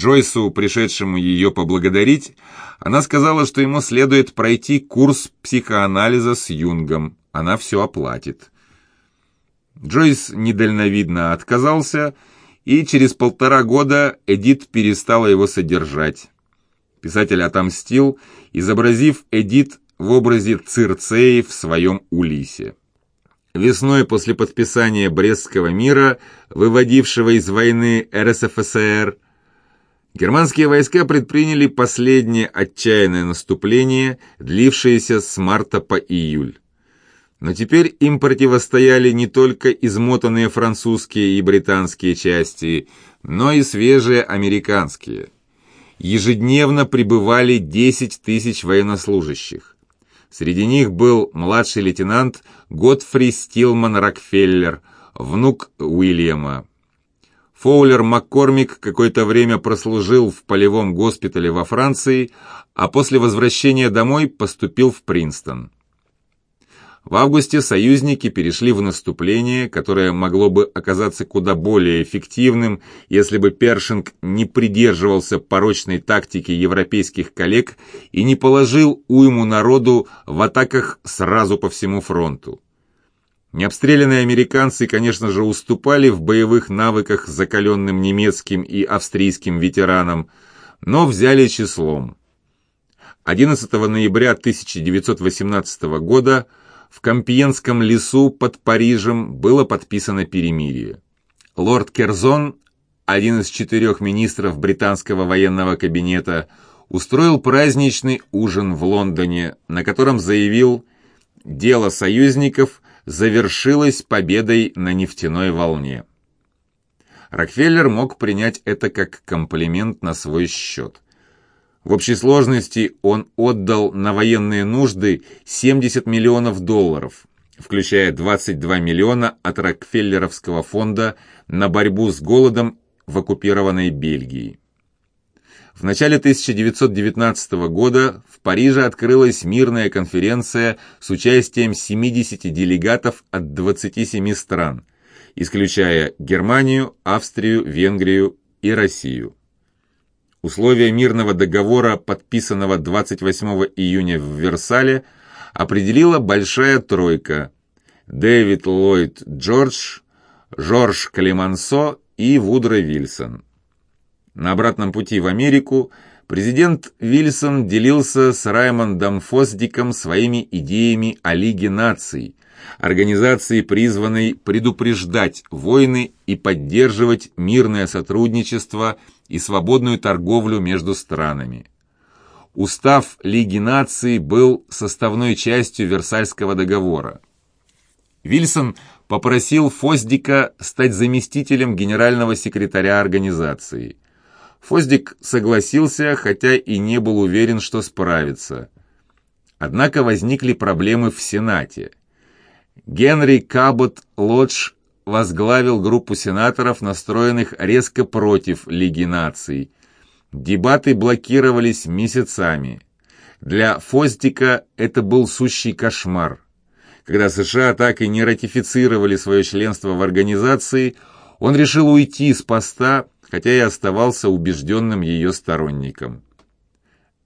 Джойсу, пришедшему ее поблагодарить, она сказала, что ему следует пройти курс психоанализа с Юнгом. Она все оплатит. Джойс недальновидно отказался, и через полтора года Эдит перестала его содержать. Писатель отомстил, изобразив Эдит в образе Цирцеи в своем Улисе. Весной после подписания Брестского мира, выводившего из войны РСФСР, германские войска предприняли последнее отчаянное наступление, длившееся с марта по июль. Но теперь им противостояли не только измотанные французские и британские части, но и свежие американские. Ежедневно прибывали 10 тысяч военнослужащих. Среди них был младший лейтенант Готфри Стилман Рокфеллер, внук Уильяма. Фоулер Маккормик какое-то время прослужил в полевом госпитале во Франции, а после возвращения домой поступил в Принстон. В августе союзники перешли в наступление, которое могло бы оказаться куда более эффективным, если бы Першинг не придерживался порочной тактики европейских коллег и не положил уйму народу в атаках сразу по всему фронту. Необстрелянные американцы, конечно же, уступали в боевых навыках закаленным немецким и австрийским ветеранам, но взяли числом. 11 ноября 1918 года в Компьенском лесу под Парижем было подписано перемирие. Лорд Керзон, один из четырех министров британского военного кабинета, устроил праздничный ужин в Лондоне, на котором заявил «Дело союзников завершилось победой на нефтяной волне». Рокфеллер мог принять это как комплимент на свой счет – в общей сложности он отдал на военные нужды 70 миллионов долларов, включая 22 миллиона от Рокфеллеровского фонда на борьбу с голодом в оккупированной Бельгии. В начале 1919 года в Париже открылась мирная конференция с участием 70 делегатов от 27 стран, исключая Германию, Австрию, Венгрию и Россию. Условия мирного договора, подписанного 28 июня в Версале, определила Большая Тройка – Дэвид Ллойд Джордж, Жорж Клемансо и Вудро Вильсон. На обратном пути в Америку президент Вильсон делился с Раймондом Фосдиком своими идеями о Лиге наций, организации, призванной предупреждать войны и поддерживать мирное сотрудничество – и свободную торговлю между странами. Устав Лиги наций был составной частью Версальского договора. Вильсон попросил Фоздика стать заместителем генерального секретаря организации. Фоздик согласился, хотя и не был уверен, что справится. Однако возникли проблемы в Сенате. Генри Кабот Лодж возглавил группу сенаторов, настроенных резко против Лиги наций. Дебаты блокировались месяцами. Для Фостика это был сущий кошмар. Когда США так и не ратифицировали свое членство в организации, он решил уйти с поста, хотя и оставался убежденным ее сторонником.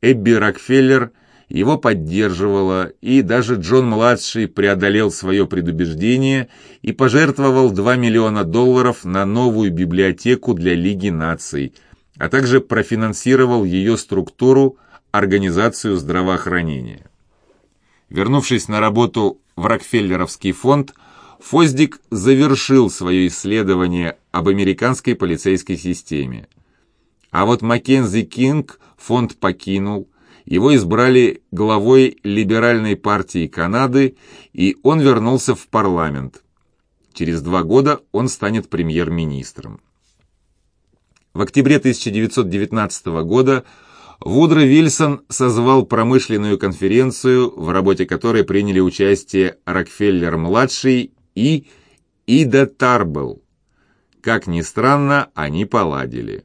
Эбби Рокфеллер – его поддерживала, и даже Джон-младший преодолел свое предубеждение и пожертвовал 2 миллиона долларов на новую библиотеку для Лиги наций, а также профинансировал ее структуру, организацию здравоохранения. Вернувшись на работу в Рокфеллеровский фонд, Фоздик завершил свое исследование об американской полицейской системе. А вот Маккензи Кинг фонд покинул, его избрали главой либеральной партии Канады, и он вернулся в парламент. Через два года он станет премьер-министром. В октябре 1919 года Вудро Вильсон созвал промышленную конференцию, в работе которой приняли участие Рокфеллер-младший и Ида Тарбелл. Как ни странно, они поладили.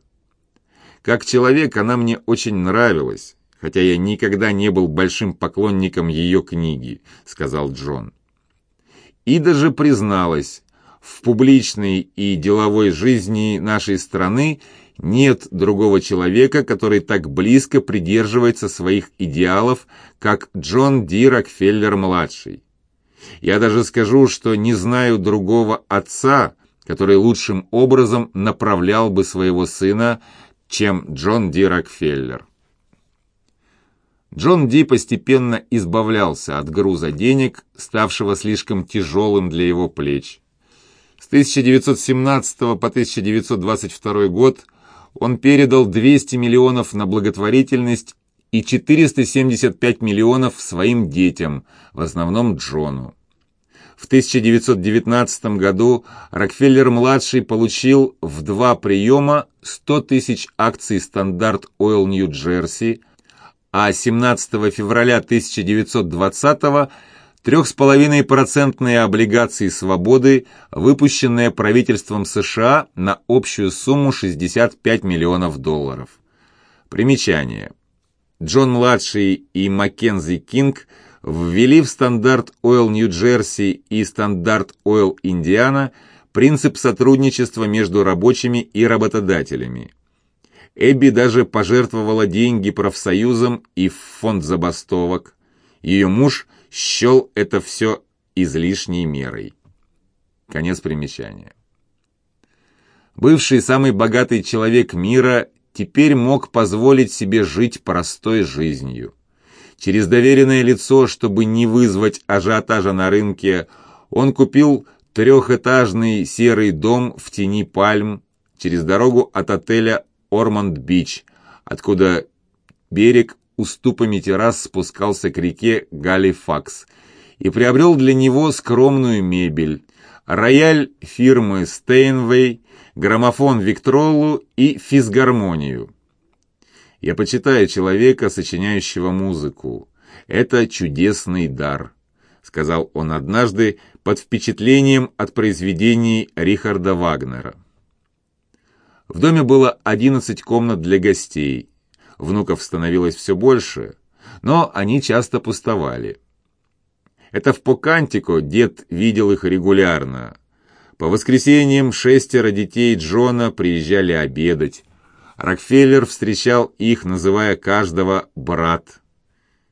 Как человек она мне очень нравилась хотя я никогда не был большим поклонником ее книги», — сказал Джон. И даже призналась, в публичной и деловой жизни нашей страны нет другого человека, который так близко придерживается своих идеалов, как Джон Ди Рокфеллер-младший. Я даже скажу, что не знаю другого отца, который лучшим образом направлял бы своего сына, чем Джон Ди Рокфеллер. Джон Ди постепенно избавлялся от груза денег, ставшего слишком тяжелым для его плеч. С 1917 по 1922 год он передал 200 миллионов на благотворительность и 475 миллионов своим детям, в основном Джону. В 1919 году Рокфеллер-младший получил в два приема 100 тысяч акций «Стандарт Ойл Нью-Джерси», а 17 февраля 1920 3,5% облигации свободы, выпущенные правительством США на общую сумму 65 миллионов долларов. Примечание. Джон-младший и Маккензи Кинг ввели в стандарт Oil Нью-Джерси и стандарт Oil Индиана принцип сотрудничества между рабочими и работодателями. Эбби даже пожертвовала деньги профсоюзам и в фонд забастовок. Ее муж счел это все излишней мерой. Конец примечания. Бывший самый богатый человек мира теперь мог позволить себе жить простой жизнью. Через доверенное лицо, чтобы не вызвать ажиотажа на рынке, он купил трехэтажный серый дом в тени пальм через дорогу от отеля Ормонд-Бич, откуда берег уступами террас спускался к реке Галифакс и приобрел для него скромную мебель, рояль фирмы Стейнвей, граммофон Виктроллу и физгармонию. Я почитаю человека, сочиняющего музыку. Это чудесный дар, сказал он однажды под впечатлением от произведений Рихарда Вагнера. В доме было 11 комнат для гостей. Внуков становилось все больше, но они часто пустовали. Это в Покантико дед видел их регулярно. По воскресеньям шестеро детей Джона приезжали обедать. Рокфеллер встречал их, называя каждого «брат».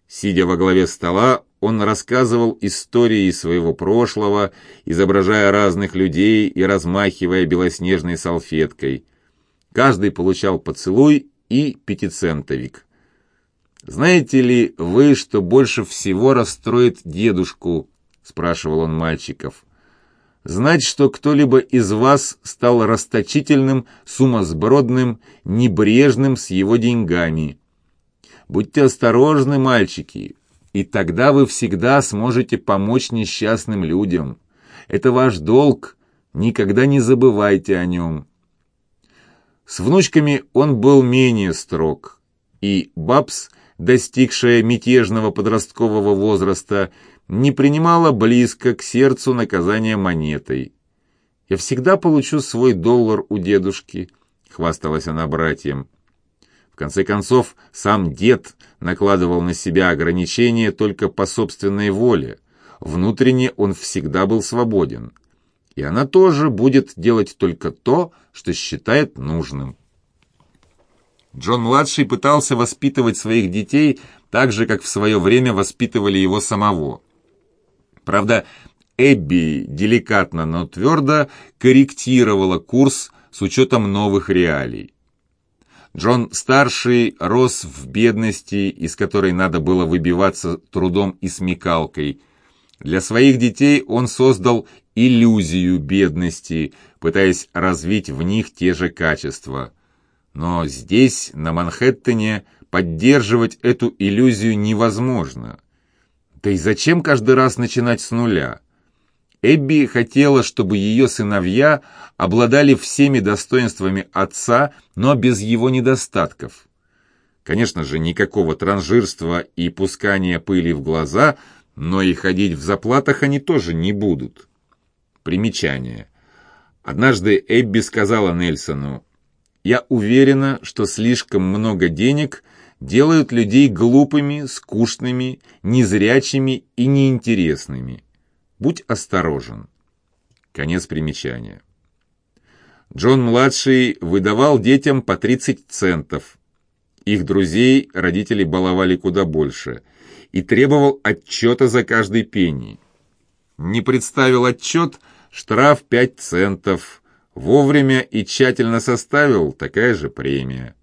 Сидя во главе стола, он рассказывал истории своего прошлого, изображая разных людей и размахивая белоснежной салфеткой – Каждый получал поцелуй и пятицентовик. «Знаете ли вы, что больше всего расстроит дедушку?» – спрашивал он мальчиков. «Знать, что кто-либо из вас стал расточительным, сумасбродным, небрежным с его деньгами. Будьте осторожны, мальчики, и тогда вы всегда сможете помочь несчастным людям. Это ваш долг, никогда не забывайте о нем». С внучками он был менее строг, и Бабс, достигшая мятежного подросткового возраста, не принимала близко к сердцу наказания монетой. «Я всегда получу свой доллар у дедушки», — хвасталась она братьям. В конце концов, сам дед накладывал на себя ограничения только по собственной воле. Внутренне он всегда был свободен и она тоже будет делать только то, что считает нужным. Джон-младший пытался воспитывать своих детей так же, как в свое время воспитывали его самого. Правда, Эбби деликатно, но твердо корректировала курс с учетом новых реалий. Джон-старший рос в бедности, из которой надо было выбиваться трудом и смекалкой. Для своих детей он создал иллюзию бедности, пытаясь развить в них те же качества. Но здесь, на Манхэттене, поддерживать эту иллюзию невозможно. Да и зачем каждый раз начинать с нуля? Эбби хотела, чтобы ее сыновья обладали всеми достоинствами отца, но без его недостатков. Конечно же, никакого транжирства и пускания пыли в глаза, но и ходить в заплатах они тоже не будут. Примечание. Однажды Эбби сказала Нельсону, «Я уверена, что слишком много денег делают людей глупыми, скучными, незрячими и неинтересными. Будь осторожен». Конец примечания. Джон-младший выдавал детям по 30 центов. Их друзей родители баловали куда больше и требовал отчета за каждый пенни. Не представил отчет – штраф 5 центов. Вовремя и тщательно составил – такая же премия.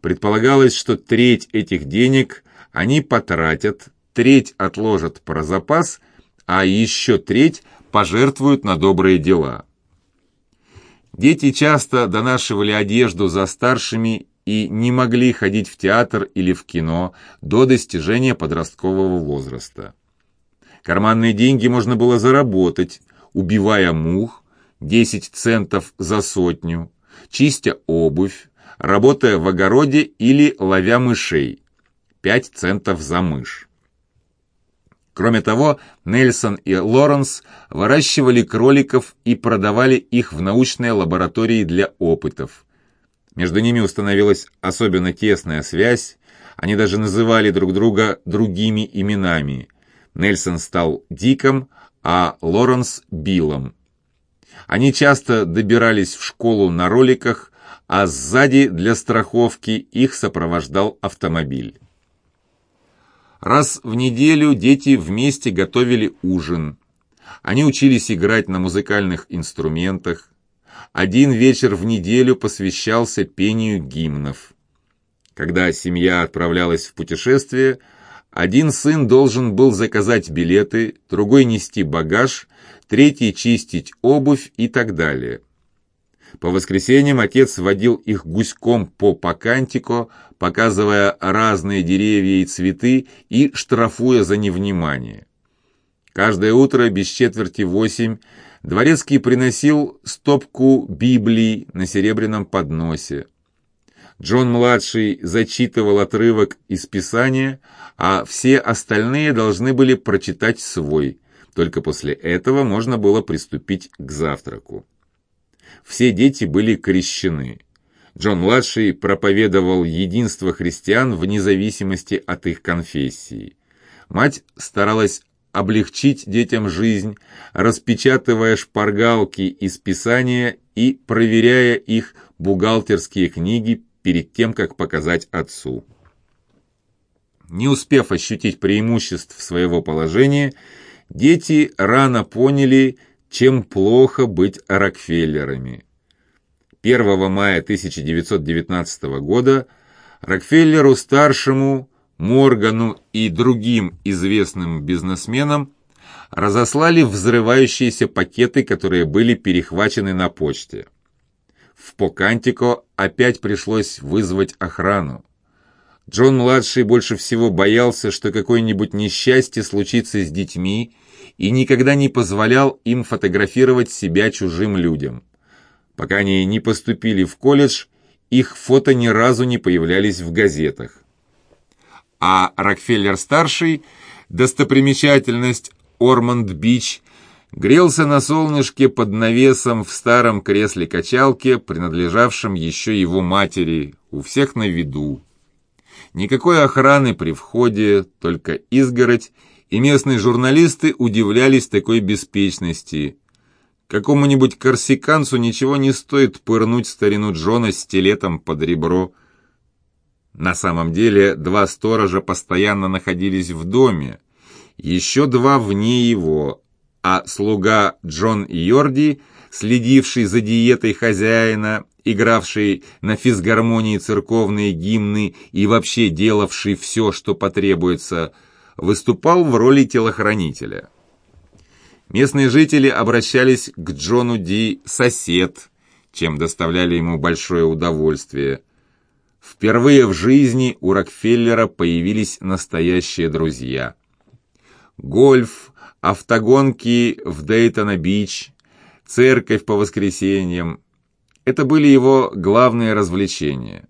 Предполагалось, что треть этих денег они потратят, треть отложат про запас, а еще треть пожертвуют на добрые дела. Дети часто донашивали одежду за старшими и не могли ходить в театр или в кино до достижения подросткового возраста. Карманные деньги можно было заработать, убивая мух, 10 центов за сотню, чистя обувь, работая в огороде или ловя мышей, 5 центов за мышь. Кроме того, Нельсон и Лоренс выращивали кроликов и продавали их в научной лаборатории для опытов. Между ними установилась особенно тесная связь, они даже называли друг друга другими именами. Нельсон стал Диком, а Лоренс – Биллом. Они часто добирались в школу на роликах, а сзади для страховки их сопровождал автомобиль. Раз в неделю дети вместе готовили ужин. Они учились играть на музыкальных инструментах. Один вечер в неделю посвящался пению гимнов. Когда семья отправлялась в путешествие, один сын должен был заказать билеты, другой нести багаж, третий чистить обувь и так далее. По воскресеньям отец водил их гуськом по Покантико, показывая разные деревья и цветы и штрафуя за невнимание. Каждое утро без четверти восемь Дворецкий приносил стопку Библии на серебряном подносе. Джон-младший зачитывал отрывок из Писания, а все остальные должны были прочитать свой. Только после этого можно было приступить к завтраку. Все дети были крещены. Джон-младший проповедовал единство христиан вне зависимости от их конфессии. Мать старалась облегчить детям жизнь, распечатывая шпаргалки из Писания и проверяя их бухгалтерские книги перед тем, как показать отцу. Не успев ощутить преимуществ своего положения, дети рано поняли, чем плохо быть Рокфеллерами. 1 мая 1919 года Рокфеллеру-старшему, Моргану и другим известным бизнесменам разослали взрывающиеся пакеты, которые были перехвачены на почте. В Покантико опять пришлось вызвать охрану. Джон-младший больше всего боялся, что какое-нибудь несчастье случится с детьми, и никогда не позволял им фотографировать себя чужим людям. Пока они не поступили в колледж, их фото ни разу не появлялись в газетах. А Рокфеллер-старший, достопримечательность Ормонд-Бич, грелся на солнышке под навесом в старом кресле-качалке, принадлежавшем еще его матери, у всех на виду. Никакой охраны при входе, только изгородь, и местные журналисты удивлялись такой беспечности. Какому-нибудь корсиканцу ничего не стоит пырнуть старину Джона стилетом под ребро. На самом деле два сторожа постоянно находились в доме, еще два вне его, а слуга Джон Йорди, следивший за диетой хозяина, игравший на физгармонии церковные гимны и вообще делавший все, что потребуется – выступал в роли телохранителя. Местные жители обращались к Джону Ди «сосед», чем доставляли ему большое удовольствие. Впервые в жизни у Рокфеллера появились настоящие друзья. Гольф, автогонки в Дейтона-Бич, церковь по воскресеньям – это были его главные развлечения.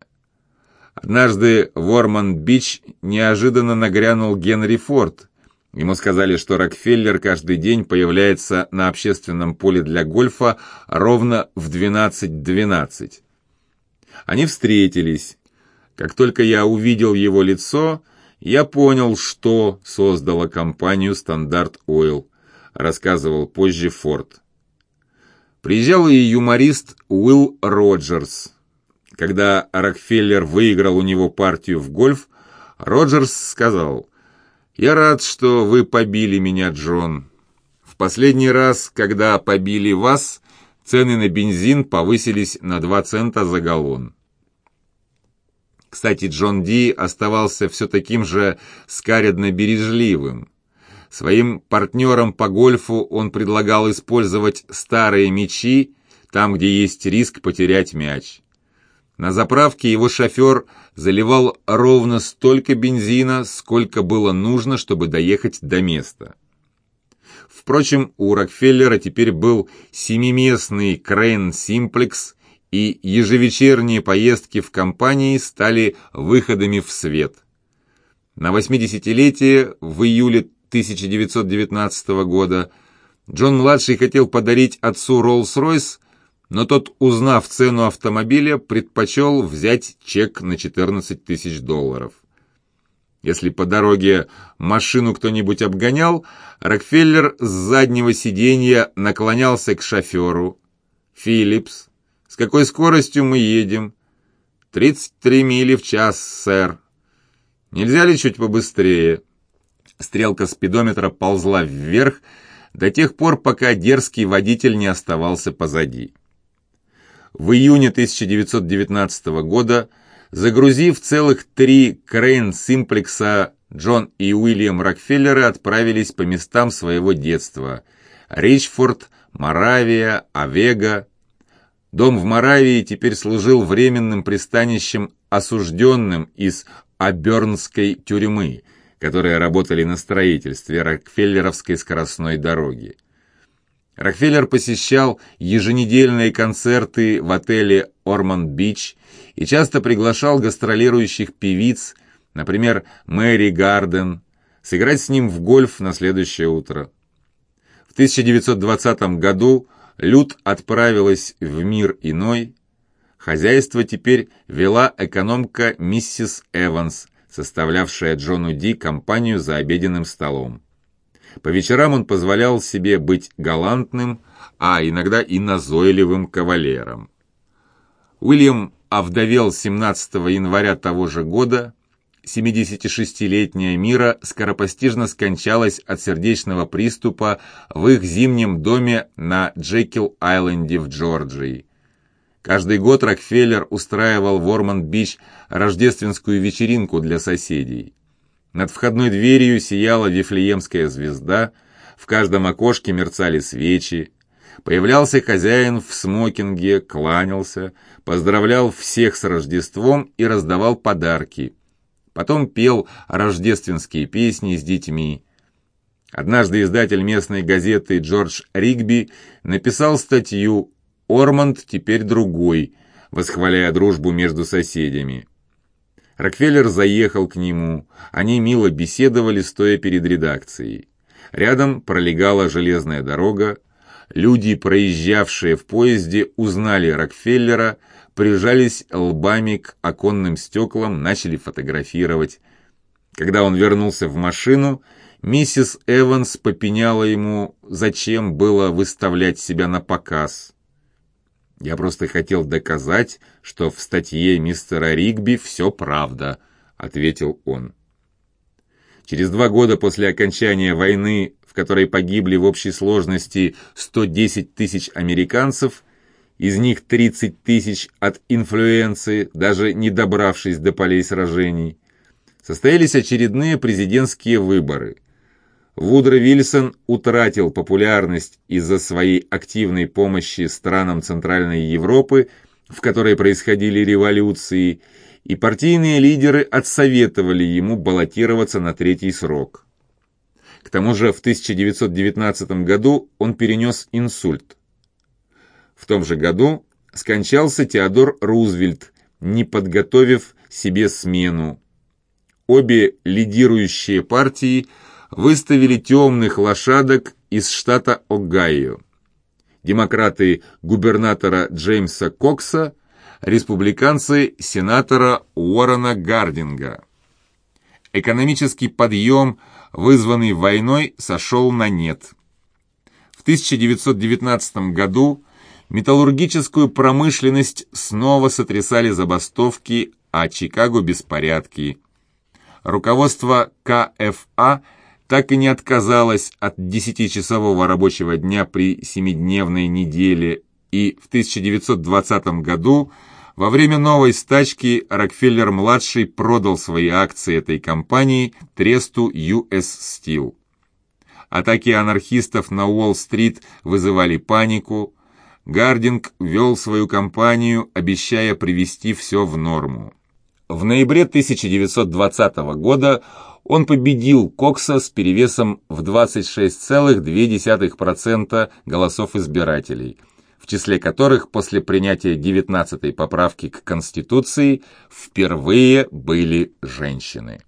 Однажды в Орманд-Бич неожиданно нагрянул Генри Форд. Ему сказали, что Рокфеллер каждый день появляется на общественном поле для гольфа ровно в 12.12. .12. Они встретились. Как только я увидел его лицо, я понял, что создала компанию «Стандарт Ойл», рассказывал позже Форд. Приезжал и юморист Уилл Роджерс. Когда Рокфеллер выиграл у него партию в гольф, Роджерс сказал, «Я рад, что вы побили меня, Джон. В последний раз, когда побили вас, цены на бензин повысились на 2 цента за галлон». Кстати, Джон Ди оставался все таким же скаредно-бережливым. Своим партнерам по гольфу он предлагал использовать старые мячи там, где есть риск потерять мяч. На заправке его шофер заливал ровно столько бензина, сколько было нужно, чтобы доехать до места. Впрочем, у Рокфеллера теперь был семиместный Крейн Симплекс, и ежевечерние поездки в компании стали выходами в свет. На 80-летие в июле 1919 года Джон-младший хотел подарить отцу Роллс-Ройс, но тот, узнав цену автомобиля, предпочел взять чек на 14 тысяч долларов. Если по дороге машину кто-нибудь обгонял, Рокфеллер с заднего сиденья наклонялся к шоферу. «Филлипс, с какой скоростью мы едем?» «33 мили в час, сэр». «Нельзя ли чуть побыстрее?» Стрелка спидометра ползла вверх до тех пор, пока дерзкий водитель не оставался позади. В июне 1919 года, загрузив целых три Крейн Симплекса, Джон и Уильям Рокфеллеры отправились по местам своего детства – Ричфорд, Моравия, Овега. Дом в Моравии теперь служил временным пристанищем осужденным из Абернской тюрьмы, которые работали на строительстве Рокфеллеровской скоростной дороги. Рокфеллер посещал еженедельные концерты в отеле «Орманд-Бич» и часто приглашал гастролирующих певиц, например, Мэри Гарден, сыграть с ним в гольф на следующее утро. В 1920 году Люд отправилась в мир иной. Хозяйство теперь вела экономка миссис Эванс, составлявшая Джону Ди компанию за обеденным столом. По вечерам он позволял себе быть галантным, а иногда и назойливым кавалером. Уильям овдовел 17 января того же года. 76-летняя Мира скоропостижно скончалась от сердечного приступа в их зимнем доме на Джекил-Айленде в Джорджии. Каждый год Рокфеллер устраивал в Орманд-Бич рождественскую вечеринку для соседей. Над входной дверью сияла Вифлеемская звезда, в каждом окошке мерцали свечи. Появлялся хозяин в смокинге, кланялся, поздравлял всех с Рождеством и раздавал подарки. Потом пел рождественские песни с детьми. Однажды издатель местной газеты Джордж Ригби написал статью «Ормонд теперь другой», восхваляя дружбу между соседями. Рокфеллер заехал к нему. Они мило беседовали, стоя перед редакцией. Рядом пролегала железная дорога. Люди, проезжавшие в поезде, узнали Рокфеллера, прижались лбами к оконным стеклам, начали фотографировать. Когда он вернулся в машину, миссис Эванс попеняла ему, зачем было выставлять себя на показ. Я просто хотел доказать, что в статье мистера Ригби все правда», — ответил он. Через два года после окончания войны, в которой погибли в общей сложности 110 тысяч американцев, из них 30 тысяч от инфлюенции, даже не добравшись до полей сражений, состоялись очередные президентские выборы – Вудро Вильсон утратил популярность из-за своей активной помощи странам Центральной Европы, в которой происходили революции, и партийные лидеры отсоветовали ему баллотироваться на третий срок. К тому же в 1919 году он перенес инсульт. В том же году скончался Теодор Рузвельт, не подготовив себе смену. Обе лидирующие партии – выставили темных лошадок из штата Огайо. Демократы губернатора Джеймса Кокса, республиканцы сенатора Уоррена Гардинга. Экономический подъем, вызванный войной, сошел на нет. В 1919 году Металлургическую промышленность снова сотрясали забастовки, а Чикаго – беспорядки. Руководство КФА так и не отказалось от десятичасового рабочего дня при семидневной неделе, и в 1920 году во время новой стачки Рокфеллер-младший продал свои акции этой компании тресту US Steel. Атаки анархистов на Уолл-стрит вызывали панику. Гардинг вел свою кампанию, обещая привести все в норму. В ноябре 1920 года он победил Кокса с перевесом в 26,2% голосов избирателей, в числе которых после принятия 19-й поправки к Конституции впервые были женщины.